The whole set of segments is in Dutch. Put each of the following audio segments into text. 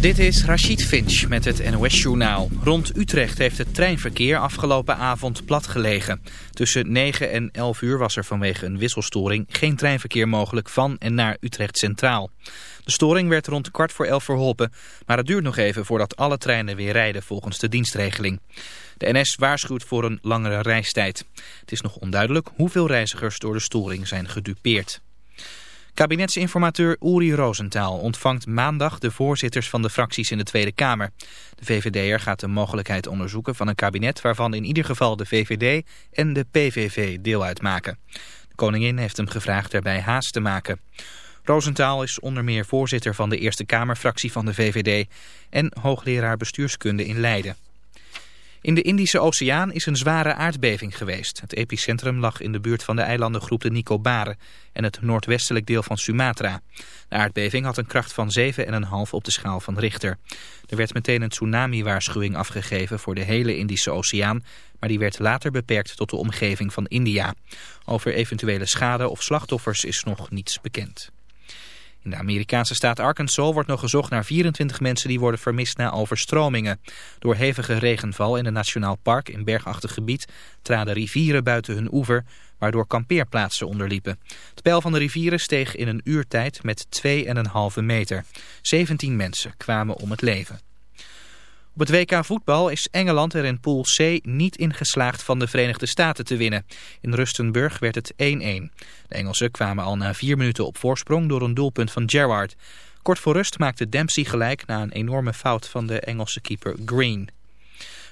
Dit is Rachid Finch met het NOS-journaal. Rond Utrecht heeft het treinverkeer afgelopen avond platgelegen. Tussen 9 en 11 uur was er vanwege een wisselstoring geen treinverkeer mogelijk van en naar Utrecht Centraal. De storing werd rond kwart voor elf verholpen, maar het duurt nog even voordat alle treinen weer rijden volgens de dienstregeling. De NS waarschuwt voor een langere reistijd. Het is nog onduidelijk hoeveel reizigers door de storing zijn gedupeerd. Kabinetsinformateur Uri Rosenthal ontvangt maandag de voorzitters van de fracties in de Tweede Kamer. De VVD'er gaat de mogelijkheid onderzoeken van een kabinet waarvan in ieder geval de VVD en de PVV deel uitmaken. De koningin heeft hem gevraagd daarbij haast te maken. Rosenthal is onder meer voorzitter van de Eerste Kamerfractie van de VVD en hoogleraar bestuurskunde in Leiden. In de Indische Oceaan is een zware aardbeving geweest. Het epicentrum lag in de buurt van de eilandengroep de Nicobaren en het noordwestelijk deel van Sumatra. De aardbeving had een kracht van 7,5 op de schaal van Richter. Er werd meteen een tsunami-waarschuwing afgegeven voor de hele Indische Oceaan, maar die werd later beperkt tot de omgeving van India. Over eventuele schade of slachtoffers is nog niets bekend. In de Amerikaanse staat Arkansas wordt nog gezocht naar 24 mensen die worden vermist na overstromingen. Door hevige regenval in een nationaal park in bergachtig gebied traden rivieren buiten hun oever, waardoor kampeerplaatsen onderliepen. Het peil van de rivieren steeg in een uur tijd met 2,5 meter. 17 mensen kwamen om het leven. Op het WK voetbal is Engeland er in Pool C niet in geslaagd van de Verenigde Staten te winnen. In Rustenburg werd het 1-1. De Engelsen kwamen al na vier minuten op voorsprong door een doelpunt van Gerrard. Kort voor rust maakte Dempsey gelijk na een enorme fout van de Engelse keeper Green.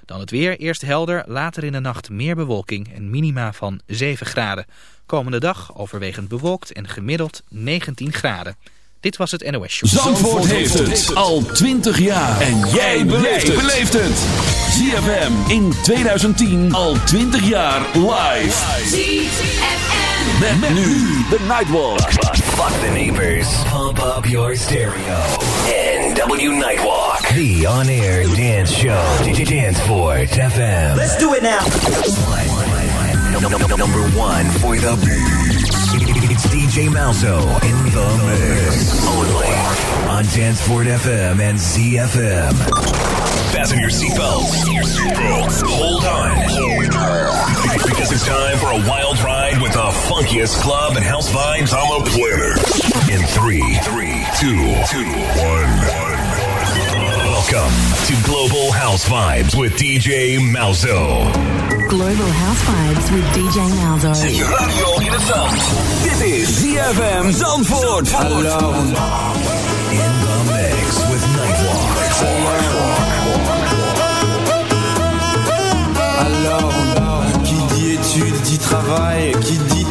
Dan het weer, eerst helder, later in de nacht meer bewolking en minima van 7 graden. Komende dag overwegend bewolkt en gemiddeld 19 graden. Dit was het NOS Show. Zandvoort, heeft het al 20 jaar. En jij beleeft het. ZFM in 2010 al 20 jaar live. ZFM. Met, met nu de Nightwalk. Fuck the neighbors. Pump up your stereo. NW Nightwalk. The on-air dance show. Danceport FM. Let's do it now. Number one for the beats. DJ Malzo in the mix. Only on Danceport FM and ZFM. Fasten your seatbelts. Hold on. Because it's time for a wild ride with the funkiest club and house vibes on the planet. In three, three, two, two, one, one. Welcome to Global House Vibes with DJ Malzo. Global House Vibes with DJ Malzo. Radio in het zand. Dit is ZFM Zandvoort. In the mix with Nightwalk. Alors, qui dit études dit travail, qui dit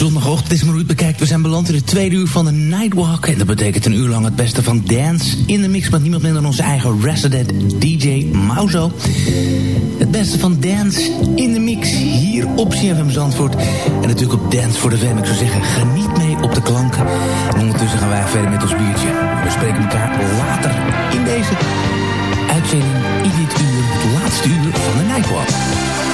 Zondagochtend is maar hoe bekijkt. We zijn beland in het tweede uur van de Nightwalk. En dat betekent een uur lang het beste van dance in de mix... met niemand minder dan onze eigen resident DJ Mauzo. Het beste van dance in de mix hier op CFM Zandvoort. En natuurlijk op Dance voor de Fam. Ik zou zeggen, geniet mee op de klanken. En ondertussen gaan wij verder met ons biertje. We spreken elkaar later in deze uitzending... in dit uur, het laatste uur van de Nightwalk.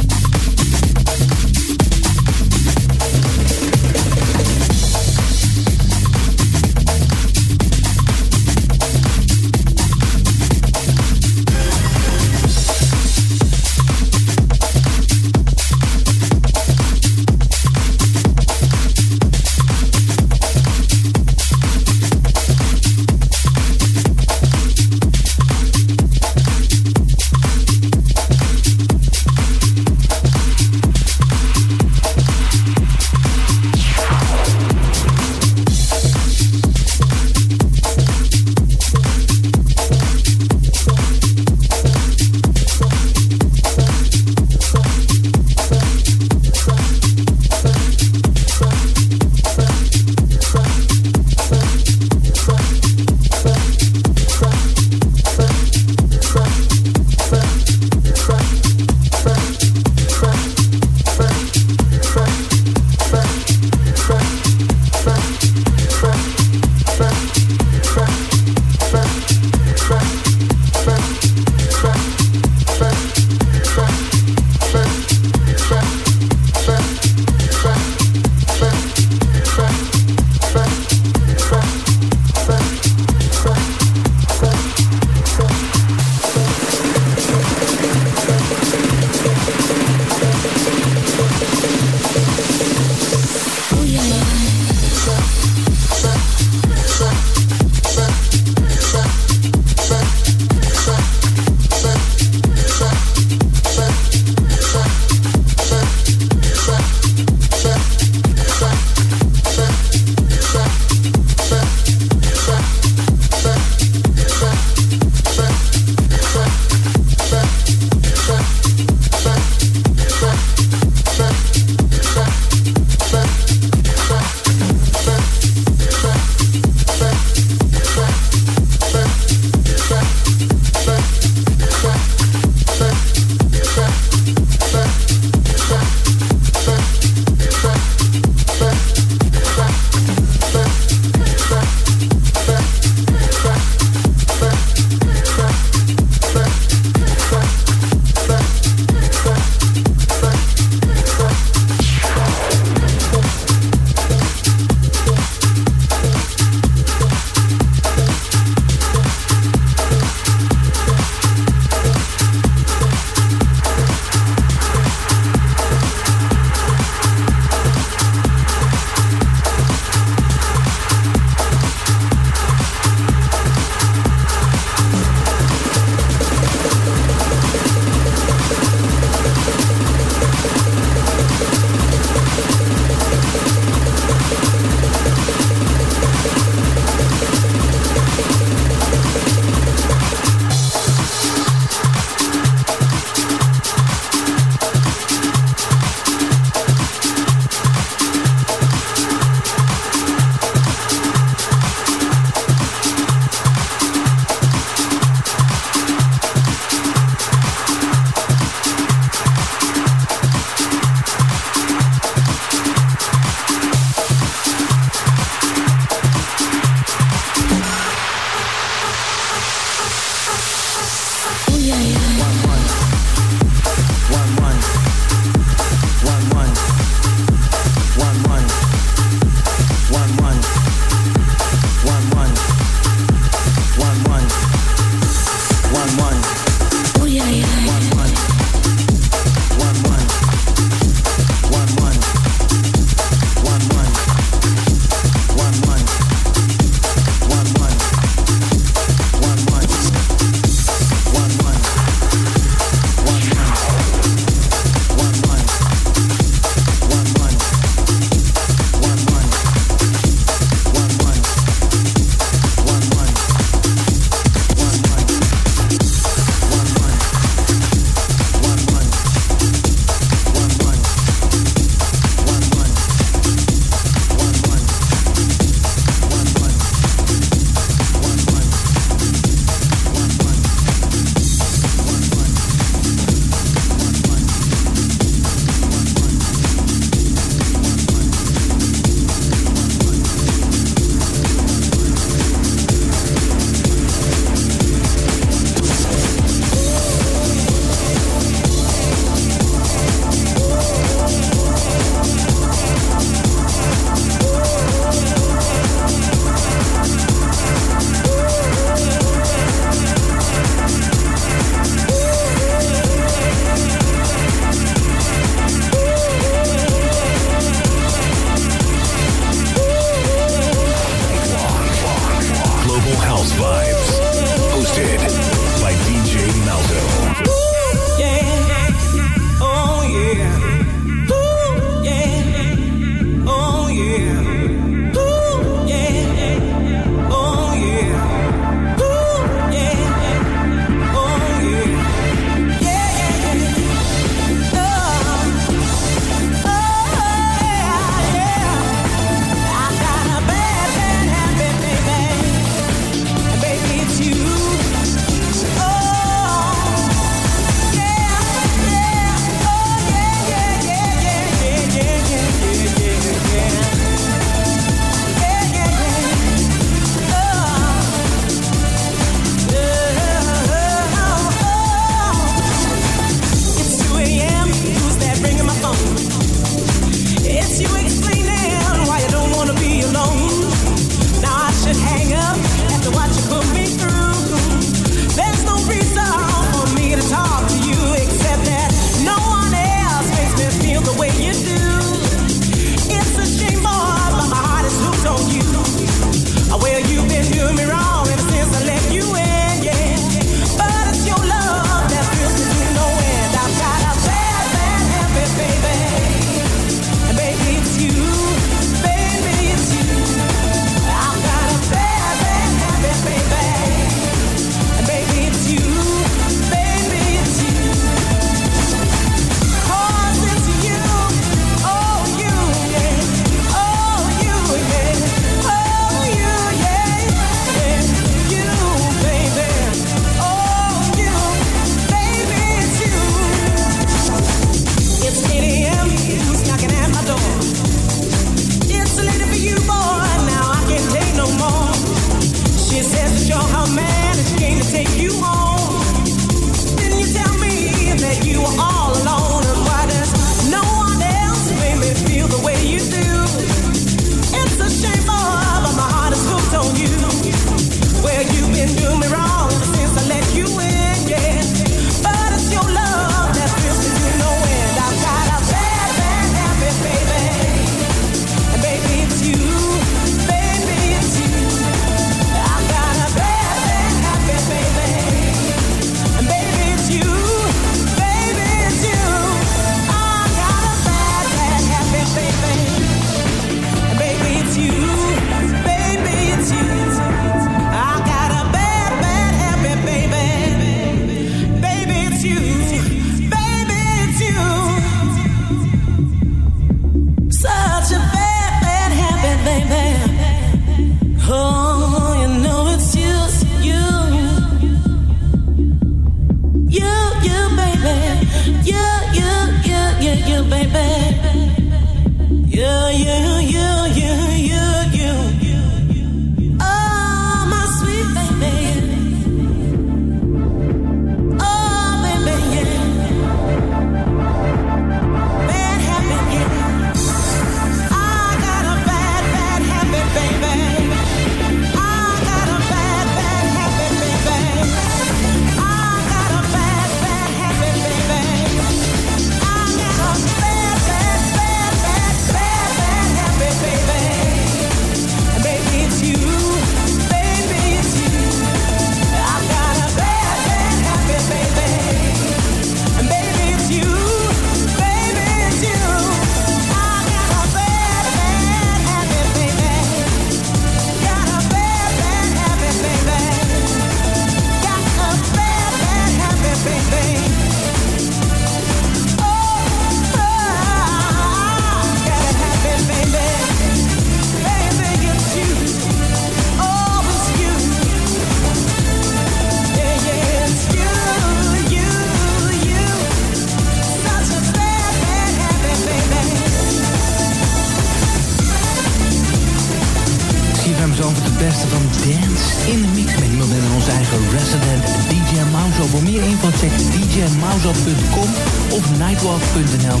houseof.com of nightwalk.nl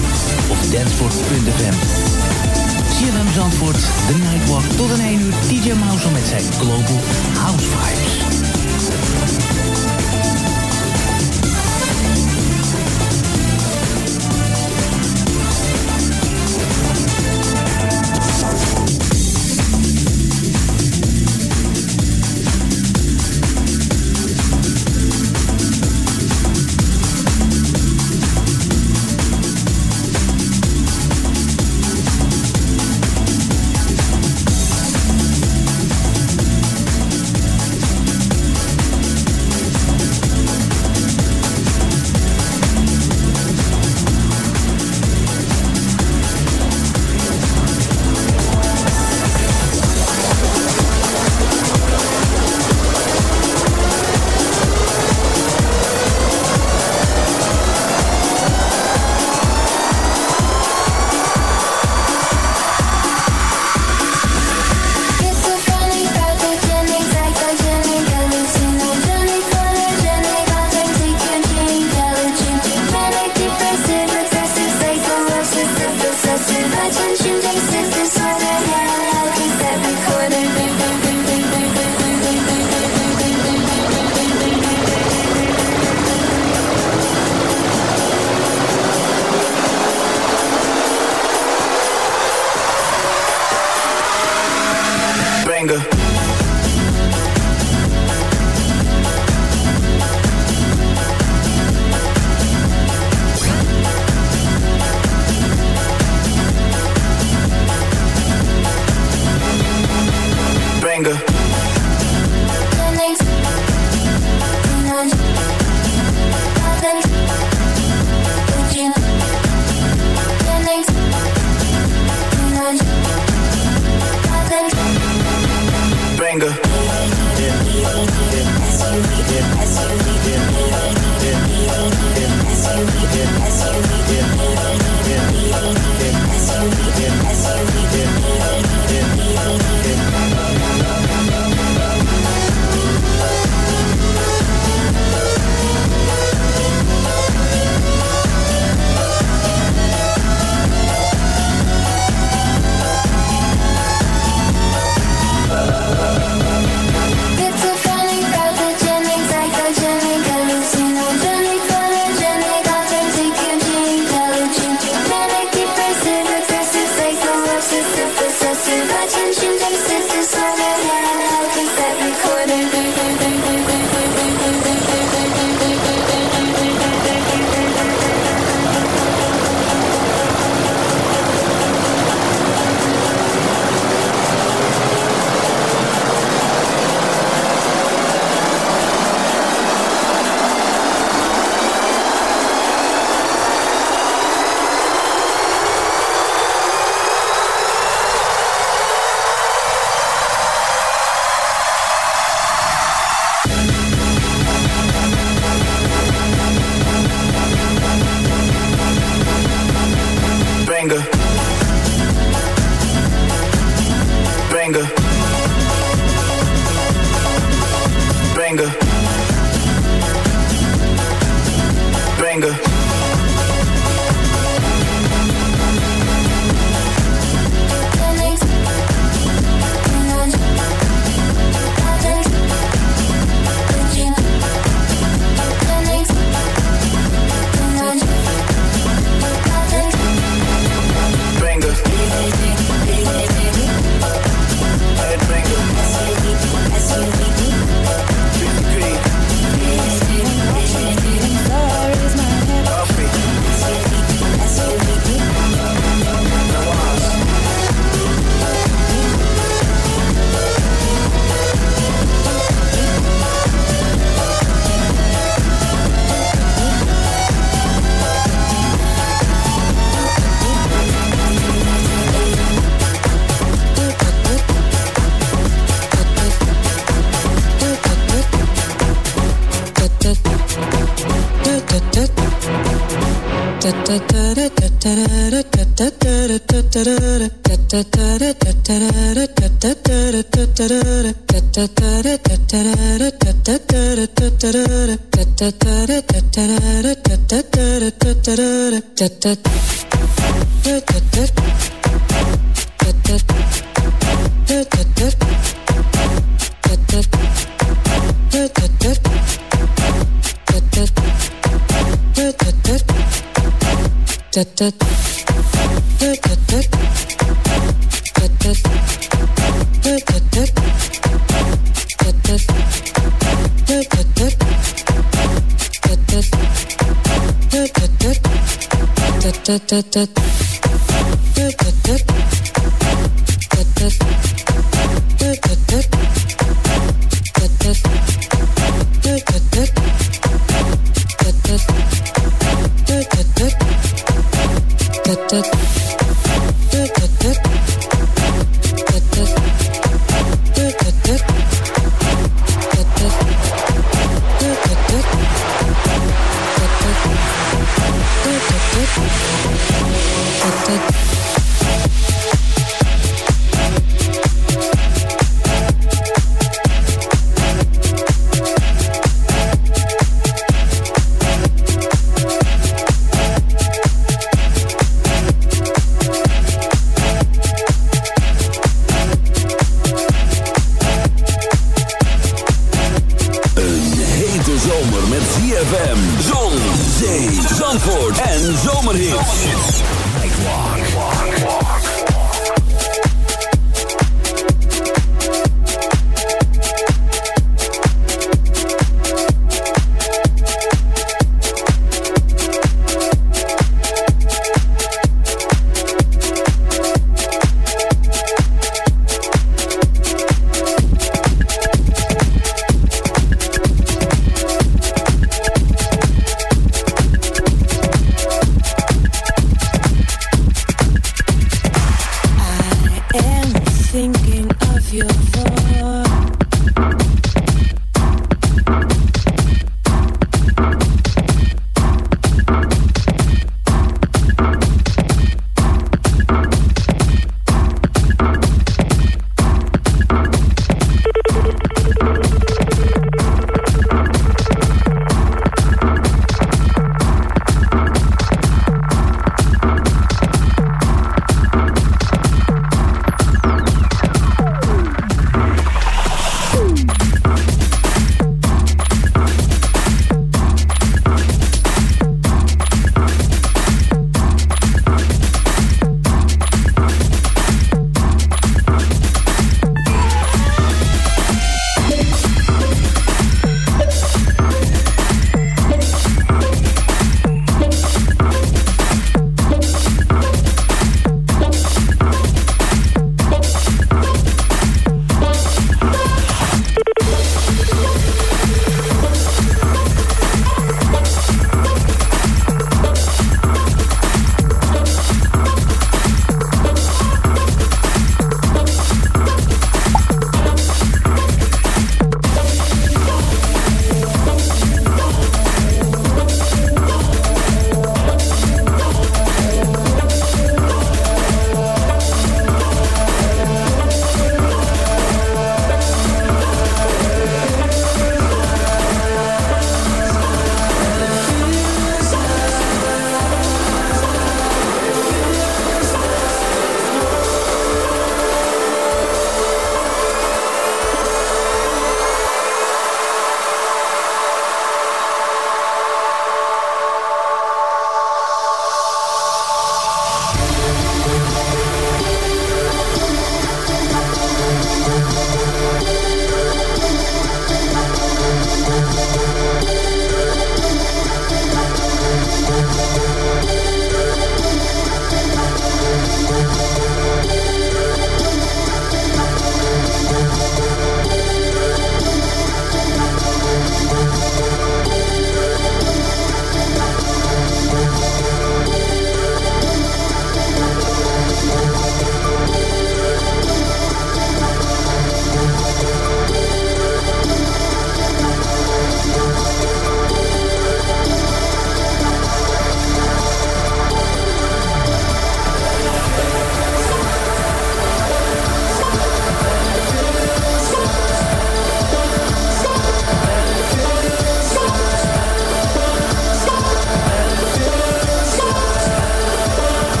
of danceport.fm. CFM Zandvoort, de Nightwalk. Tot een 1 uur DJ Mouse met zijn Global House Vibes. Een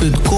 Facebook.com.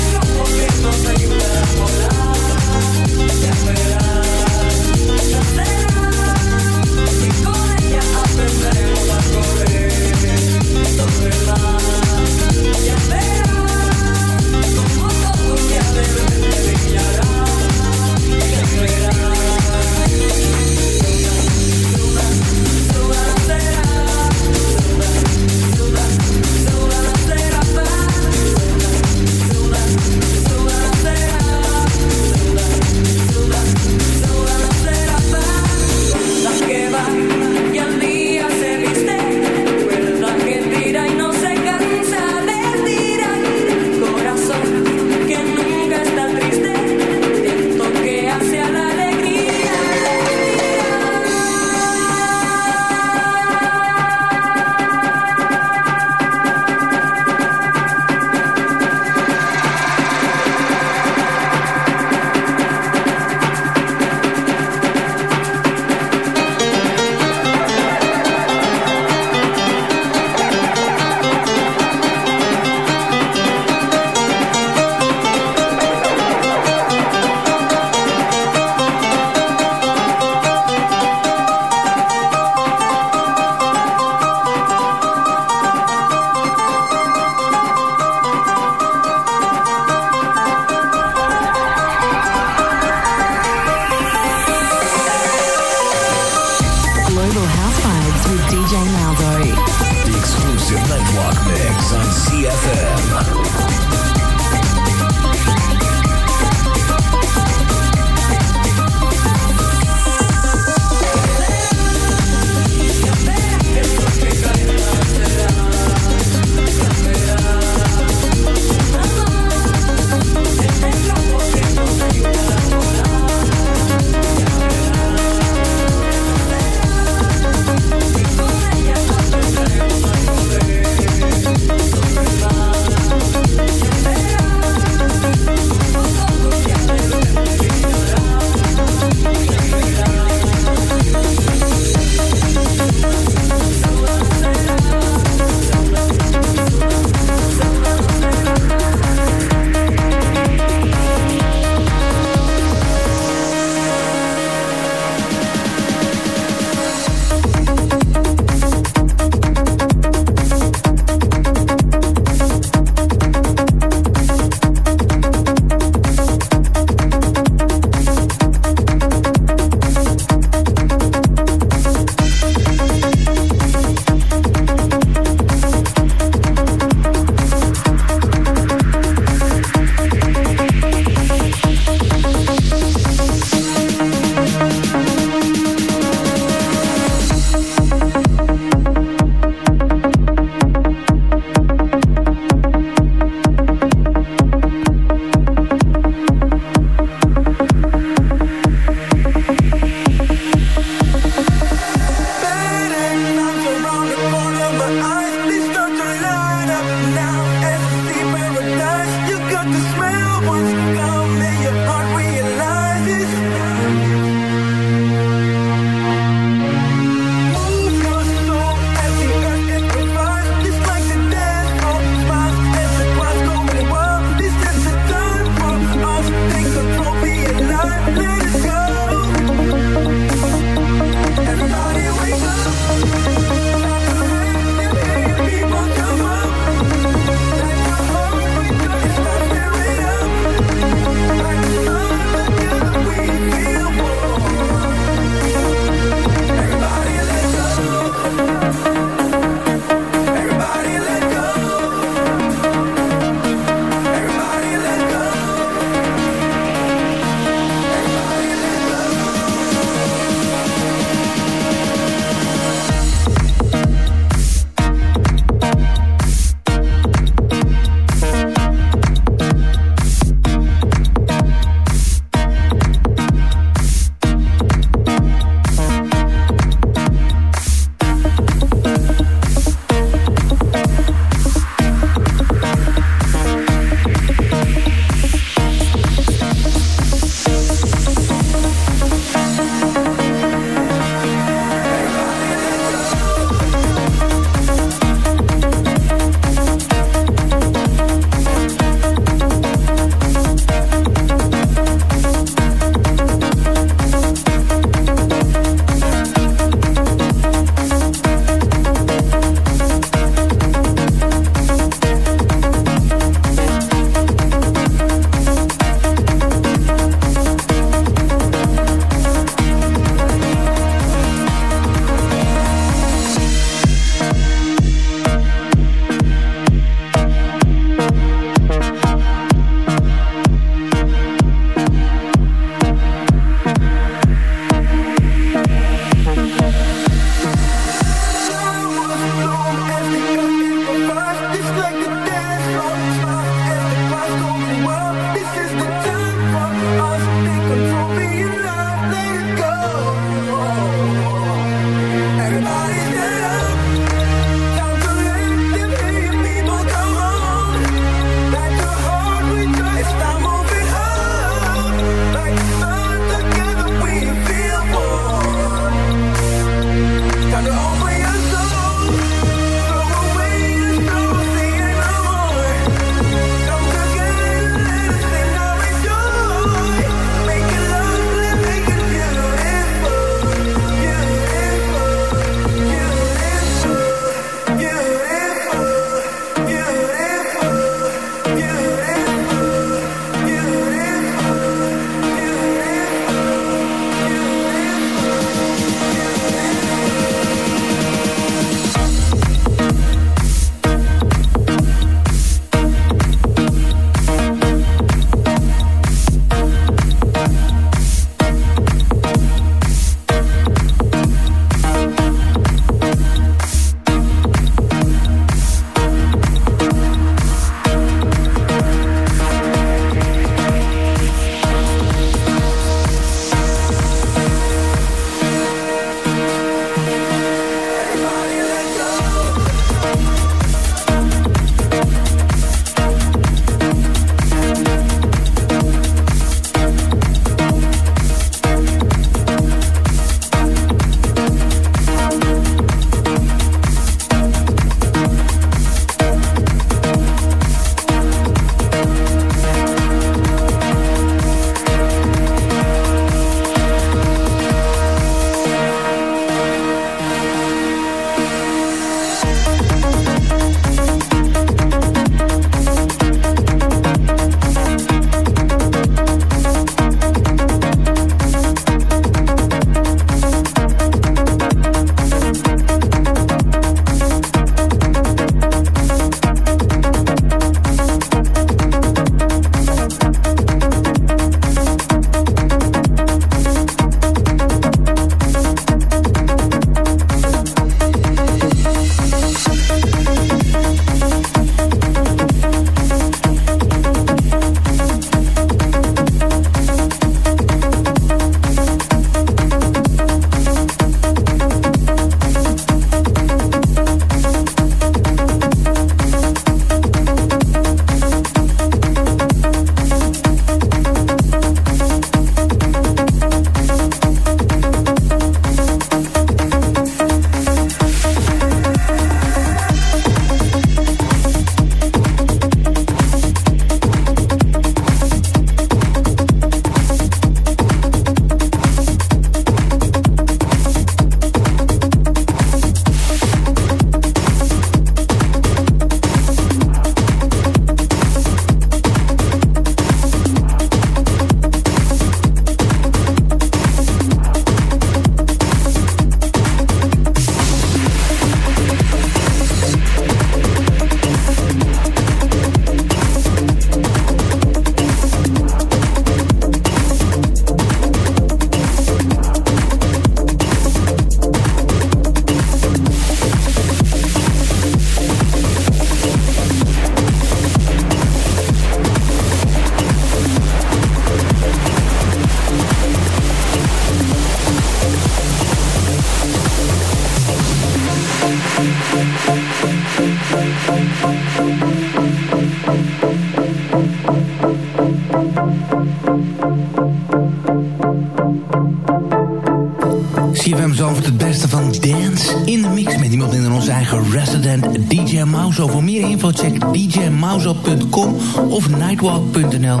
streekwalk.nl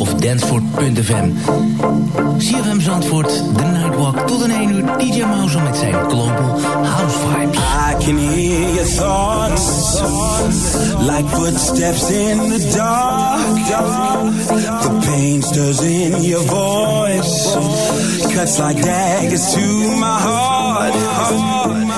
of danceport.fm. CFM Zandvoort, The Nightwalk. Tot een 1 uur DJ Mouse met zijn global house vibes. I can hear your thoughts, like footsteps in the dark. The pain stirs in your voice, cuts like daggers to my heart.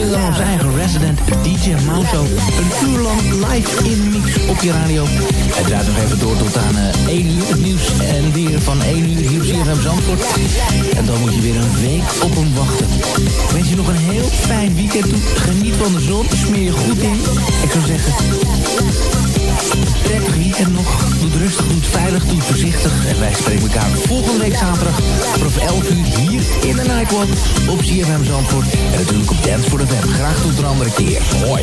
Minder dan onze eigen resident DJ Mauso. Een uur lang live in mix op je radio. Het draait nog even door tot aan eh 1 uur. Nieuws en weer van 1 uur hier op CFM Zandvoort. En dan moet je weer een week op hem wachten. Ik wens je nog een heel fijn weekend toe. Geniet van de zon, smeer je goed in. Ik zou zeggen, Trek hier en nog. Doe rustig, doet veilig, doet voorzichtig. En wij spreken elkaar volgende week zaterdag vanaf 11 uur hier in de Nightwalk op CFM Zandvoort. En natuurlijk op Dance voor de Web. Graag tot een andere keer. Hoi.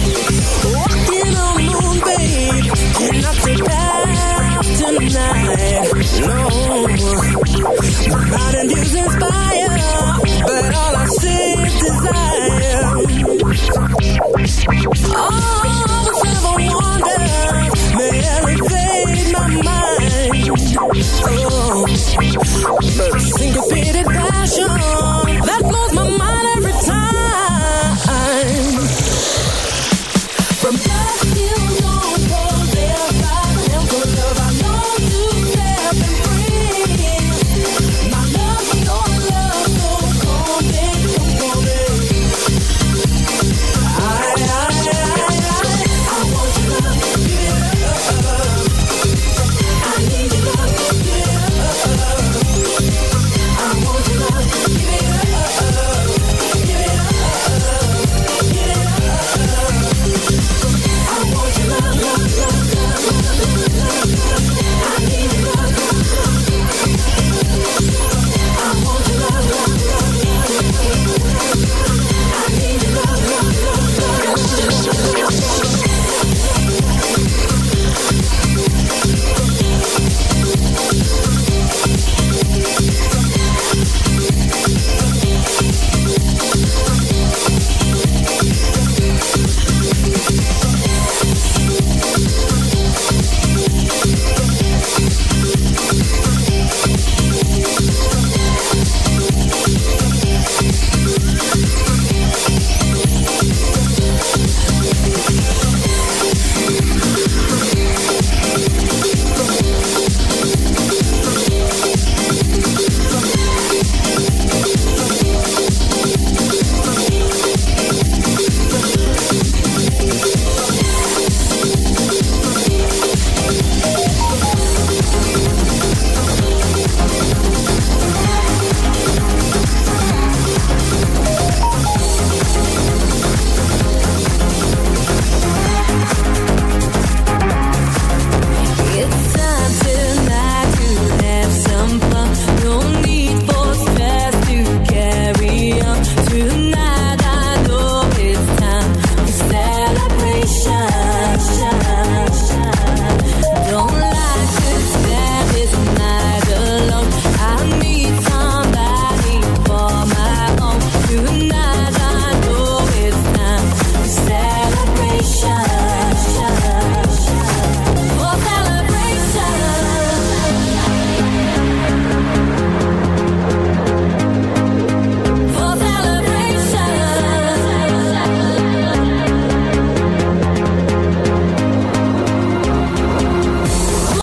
Mas